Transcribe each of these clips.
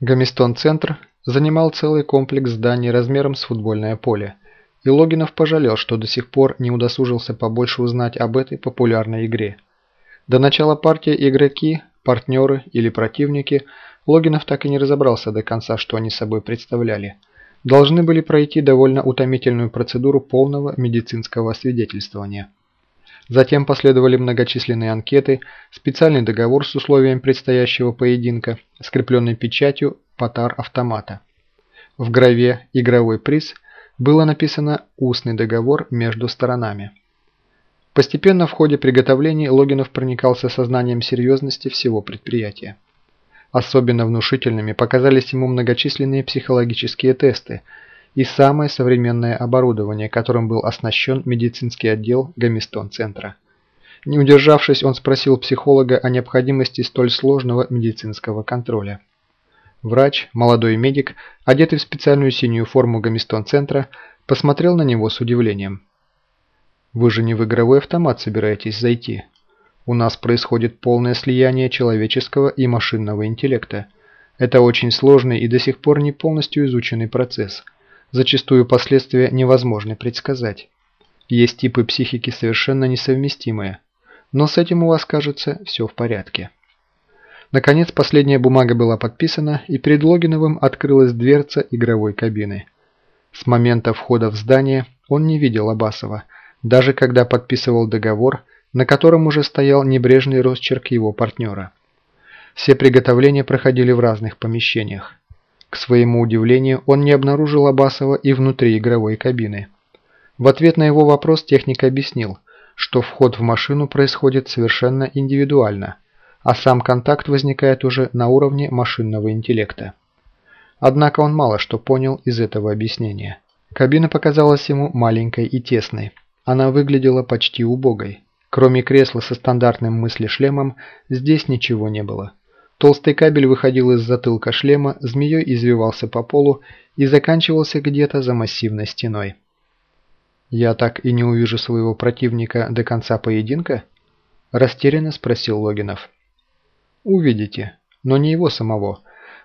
Гамистон-центр занимал целый комплекс зданий размером с футбольное поле, и Логинов пожалел, что до сих пор не удосужился побольше узнать об этой популярной игре. До начала партии игроки, партнеры или противники, Логинов так и не разобрался до конца, что они собой представляли, должны были пройти довольно утомительную процедуру полного медицинского освидетельствования. Затем последовали многочисленные анкеты, специальный договор с условием предстоящего поединка, скрепленный печатью потар автомата. В граве «Игровой приз» было написано «Устный договор между сторонами». Постепенно в ходе приготовлений Логинов проникался сознанием серьезности всего предприятия. Особенно внушительными показались ему многочисленные психологические тесты – и самое современное оборудование, которым был оснащен медицинский отдел Гамистон-центра. Не удержавшись, он спросил психолога о необходимости столь сложного медицинского контроля. Врач, молодой медик, одетый в специальную синюю форму Гамистон-центра, посмотрел на него с удивлением. «Вы же не в игровой автомат собираетесь зайти. У нас происходит полное слияние человеческого и машинного интеллекта. Это очень сложный и до сих пор не полностью изученный процесс – Зачастую последствия невозможно предсказать. Есть типы психики совершенно несовместимые. Но с этим у вас, кажется, все в порядке. Наконец, последняя бумага была подписана, и перед Логиновым открылась дверца игровой кабины. С момента входа в здание он не видел Абасова, даже когда подписывал договор, на котором уже стоял небрежный росчерк его партнера. Все приготовления проходили в разных помещениях. К своему удивлению, он не обнаружил Абасова и внутри игровой кабины. В ответ на его вопрос техник объяснил, что вход в машину происходит совершенно индивидуально, а сам контакт возникает уже на уровне машинного интеллекта. Однако он мало что понял из этого объяснения. Кабина показалась ему маленькой и тесной. Она выглядела почти убогой. Кроме кресла со стандартным мыслешлемом, здесь ничего не было. Толстый кабель выходил из затылка шлема, змеей извивался по полу и заканчивался где-то за массивной стеной. «Я так и не увижу своего противника до конца поединка?» – растерянно спросил Логинов. «Увидите, но не его самого.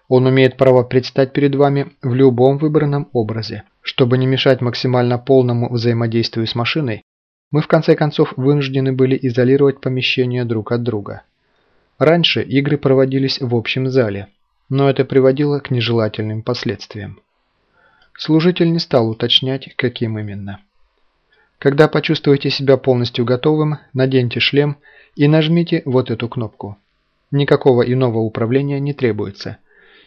Он имеет право предстать перед вами в любом выбранном образе. Чтобы не мешать максимально полному взаимодействию с машиной, мы в конце концов вынуждены были изолировать помещения друг от друга». Раньше игры проводились в общем зале, но это приводило к нежелательным последствиям. Служитель не стал уточнять, каким именно. Когда почувствуете себя полностью готовым, наденьте шлем и нажмите вот эту кнопку. Никакого иного управления не требуется.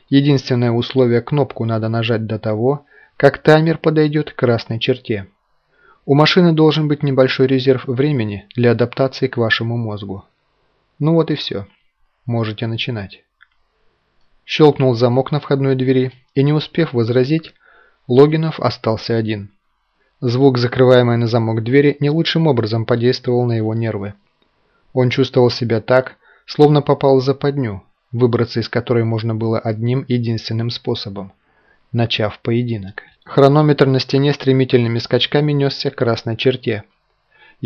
Единственное условие – кнопку надо нажать до того, как таймер подойдет к красной черте. У машины должен быть небольшой резерв времени для адаптации к вашему мозгу. Ну вот и все. Можете начинать. Щелкнул замок на входной двери, и не успев возразить, Логинов остался один. Звук, закрываемой на замок двери, не лучшим образом подействовал на его нервы. Он чувствовал себя так, словно попал в западню, выбраться из которой можно было одним единственным способом – начав поединок. Хронометр на стене стремительными скачками несся к красной черте.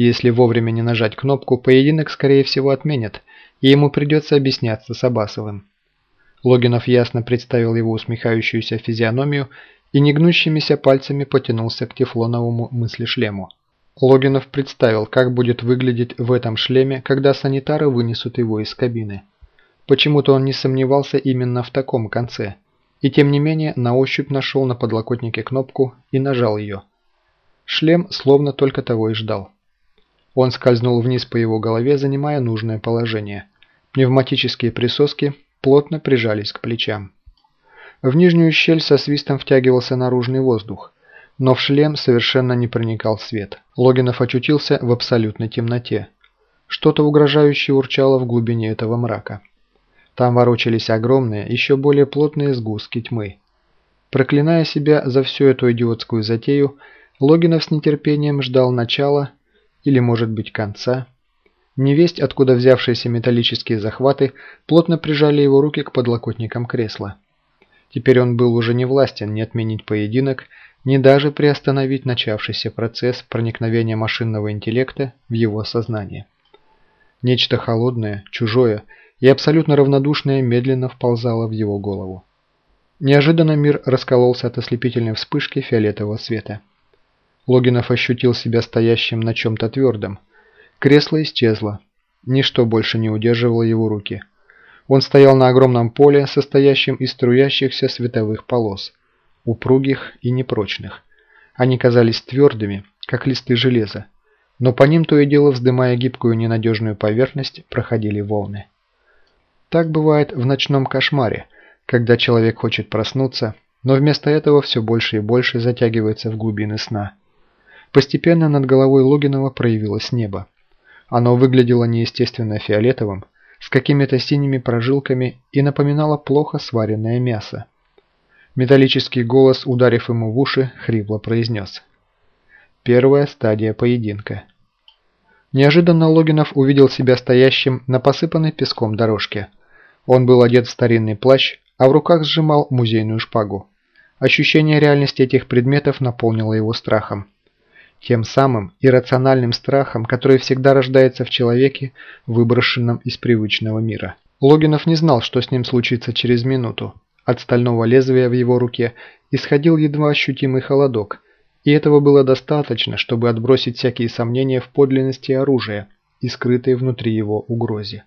Если вовремя не нажать кнопку, поединок скорее всего отменят, и ему придется объясняться с Абасовым. Логинов ясно представил его усмехающуюся физиономию и негнущимися пальцами потянулся к тефлоновому мыслешлему. Логинов представил, как будет выглядеть в этом шлеме, когда санитары вынесут его из кабины. Почему-то он не сомневался именно в таком конце, и тем не менее на ощупь нашел на подлокотнике кнопку и нажал ее. Шлем словно только того и ждал. Он скользнул вниз по его голове, занимая нужное положение. Пневматические присоски плотно прижались к плечам. В нижнюю щель со свистом втягивался наружный воздух, но в шлем совершенно не проникал свет. Логинов очутился в абсолютной темноте. Что-то угрожающее урчало в глубине этого мрака. Там ворочались огромные, еще более плотные сгустки тьмы. Проклиная себя за всю эту идиотскую затею, Логинов с нетерпением ждал начала или, может быть, конца. Невесть, откуда взявшиеся металлические захваты, плотно прижали его руки к подлокотникам кресла. Теперь он был уже не властен ни отменить поединок, ни даже приостановить начавшийся процесс проникновения машинного интеллекта в его сознание. Нечто холодное, чужое и абсолютно равнодушное медленно вползало в его голову. Неожиданно мир раскололся от ослепительной вспышки фиолетового света. Логинов ощутил себя стоящим на чем-то твердом. Кресло исчезло. Ничто больше не удерживало его руки. Он стоял на огромном поле, состоящем из струящихся световых полос, упругих и непрочных. Они казались твердыми, как листы железа, но по ним то и дело, вздымая гибкую ненадежную поверхность, проходили волны. Так бывает в ночном кошмаре, когда человек хочет проснуться, но вместо этого все больше и больше затягивается в глубины сна. Постепенно над головой Логинова проявилось небо. Оно выглядело неестественно фиолетовым, с какими-то синими прожилками и напоминало плохо сваренное мясо. Металлический голос, ударив ему в уши, хрипло произнес. Первая стадия поединка. Неожиданно Логинов увидел себя стоящим на посыпанной песком дорожке. Он был одет в старинный плащ, а в руках сжимал музейную шпагу. Ощущение реальности этих предметов наполнило его страхом. Тем самым иррациональным страхом, который всегда рождается в человеке, выброшенном из привычного мира. Логинов не знал, что с ним случится через минуту. От стального лезвия в его руке исходил едва ощутимый холодок, и этого было достаточно, чтобы отбросить всякие сомнения в подлинности оружия и скрытой внутри его угрозе.